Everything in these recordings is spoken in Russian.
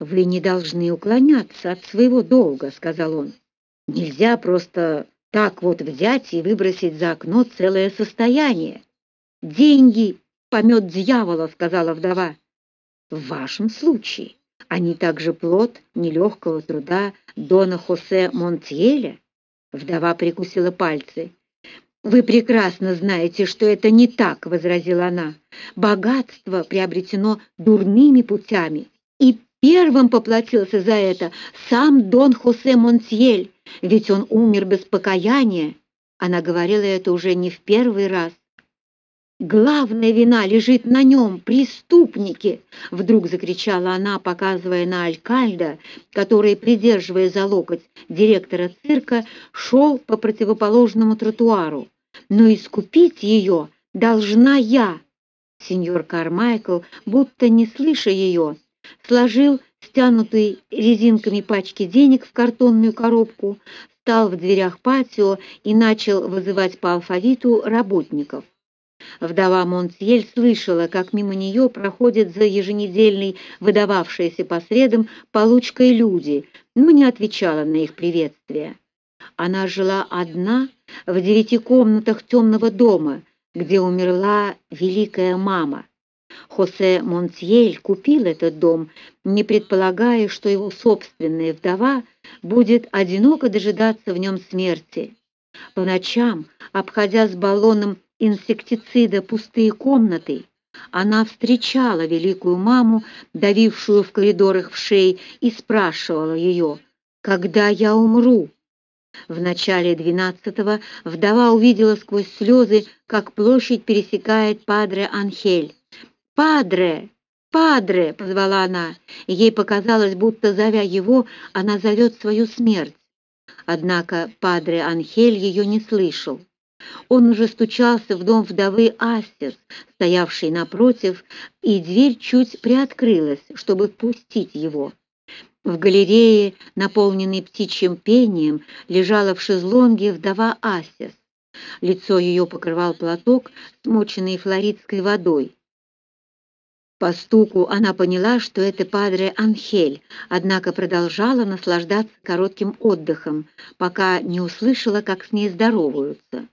«Вы не должны уклоняться от своего долга», — сказал он. «Нельзя просто так вот взять и выбросить за окно целое состояние. Деньги — помет дьявола», — сказала вдова. «В вашем случае они также плод нелегкого труда Дона Хосе Монтьеля?» Вдова прикусила пальцы. «Вы прекрасно знаете, что это не так», — возразила она. «Богатство приобретено дурными путями, и первым поплатился за это сам Дон Хосе Монсьель, ведь он умер без покаяния». Она говорила это уже не в первый раз. «Главная вина лежит на нем, преступники!» Вдруг закричала она, показывая на Алькальда, который, придерживая за локоть директора цирка, шел по противоположному тротуару. «Но искупить ее должна я!» Сеньор Кармайкл, будто не слыша ее, сложил стянутые резинками пачки денег в картонную коробку, стал в дверях патио и начал вызывать по алфавиту работников. Вдова Монтьель слышала, как мимо нее проходят за еженедельной выдававшиеся по средам получкой люди, но не отвечала на их приветствие. Она жила одна в девяти комнатах темного дома, где умерла великая мама. Хосе Монтьель купил этот дом, не предполагая, что его собственная вдова будет одиноко дожидаться в нем смерти. По ночам, обходя с баллоном инсектицида пустые комнаты, она встречала великую маму, давившую в коридорах в шее, и спрашивала ее, «Когда я умру?» В начале двенадцатого вдова увидела сквозь слезы, как площадь пересекает Падре Анхель. «Падре! Падре!» — позвала она, ей показалось, будто, зовя его, она зовет свою смерть. Однако Падре Анхель ее не слышал. Он уже стучался в дом вдовы Астис, стоявшей напротив, и дверь чуть приоткрылась, чтобы впустить его. В галерее, наполненной птичьим пением, лежала в шезлонге вдова Астис. Лицо ее покрывал платок, смоченный флоридской водой. По стуку она поняла, что это падре Анхель, однако продолжала наслаждаться коротким отдыхом, пока не услышала, как с ней здороваются.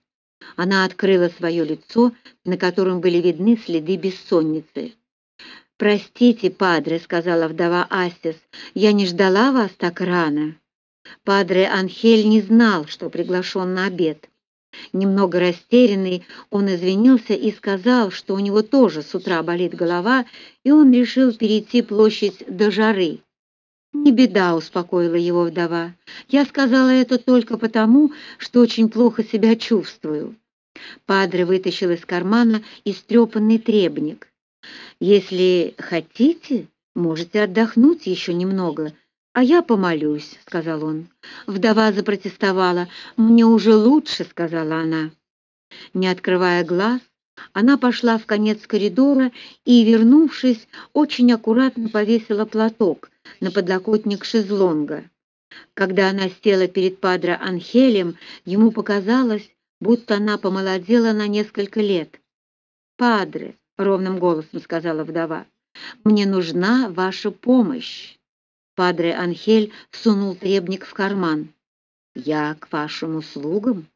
Она открыла свое лицо, на котором были видны следы бессонницы. «Простите, падре», — сказала вдова Астис, — «я не ждала вас так рано». Падре Анхель не знал, что приглашен на обед. Немного растерянный, он извинился и сказал, что у него тоже с утра болит голова, и он решил перейти площадь до жары. «Не беда», — успокоила его вдова. «Я сказала это только потому, что очень плохо себя чувствую». Падре вытащил из кармана истрепанный требник. «Если хотите, можете отдохнуть еще немного, а я помолюсь», — сказал он. Вдова запротестовала. «Мне уже лучше», — сказала она. Не открывая глаз, она пошла в конец коридора и, вернувшись, очень аккуратно повесила платок, на подлокотник шезлонга. Когда она села перед Падре Анхелем, ему показалось, будто она помолодела на несколько лет. «Падре», — ровным голосом сказала вдова, — «мне нужна ваша помощь». Падре Анхель сунул требник в карман. «Я к вашим услугам».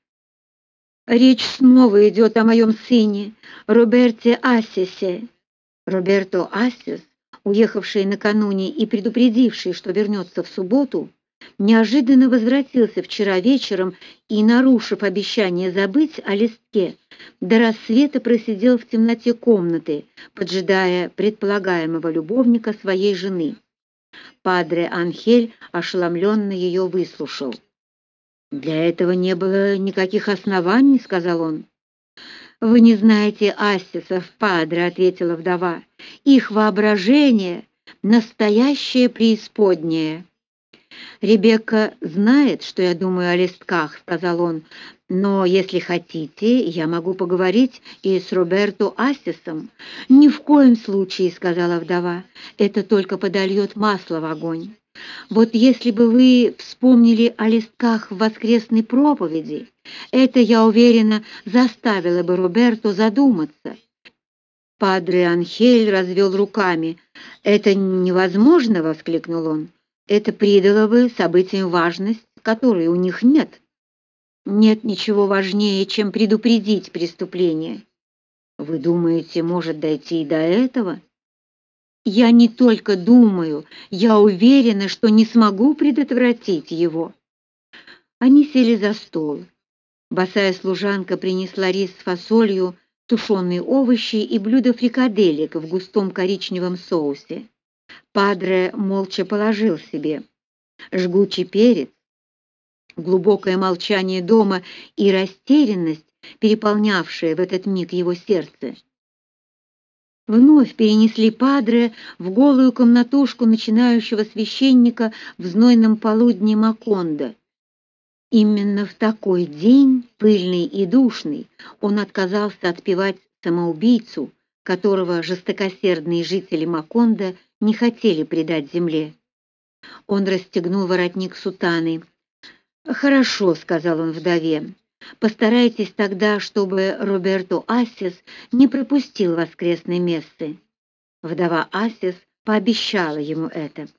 «Речь снова идет о моем сыне, Роберте Ассисе». Роберто Ассис уехавший накануне и предупредивший, что вернется в субботу, неожиданно возвратился вчера вечером и, нарушив обещание забыть о листке, до рассвета просидел в темноте комнаты, поджидая предполагаемого любовника своей жены. Падре Анхель ошеломленно ее выслушал. «Для этого не было никаких оснований», — сказал он. «Вы не знаете Астисов, падре», — ответила вдова. «Их воображение — настоящее преисподнее». «Ребекка знает, что я думаю о листках», — сказал он. «Но если хотите, я могу поговорить и с Роберто Астисом». «Ни в коем случае», — сказала вдова. «Это только подольет масло в огонь». Вот если бы вы вспомнили о листках в воскресной проповеди, это, я уверена, заставило бы Роберто задуматься. Падре Анхель развел руками. «Это невозможно!» — воскликнул он. «Это придало бы событиям важность, которой у них нет. Нет ничего важнее, чем предупредить преступление. Вы думаете, может дойти и до этого?» «Я не только думаю, я уверена, что не смогу предотвратить его». Они сели за стол. Босая служанка принесла рис с фасолью, тушеные овощи и блюдо фрикаделек в густом коричневом соусе. Падре молча положил себе жгучий перец. Глубокое молчание дома и растерянность, переполнявшая в этот миг его сердце, вновь перенесли Падре в голую комнатушку начинающего священника в знойном полудне Макондо. Именно в такой день, пыльный и душный, он отказался отпевать самоубийцу, которого жестокосердные жители Маконда не хотели предать земле. Он расстегнул воротник сутаны. «Хорошо», — сказал он вдове, — «постарайтесь тогда, чтобы Роберто Ассис не пропустил воскресной мессы». Вдова Ассис пообещала ему это —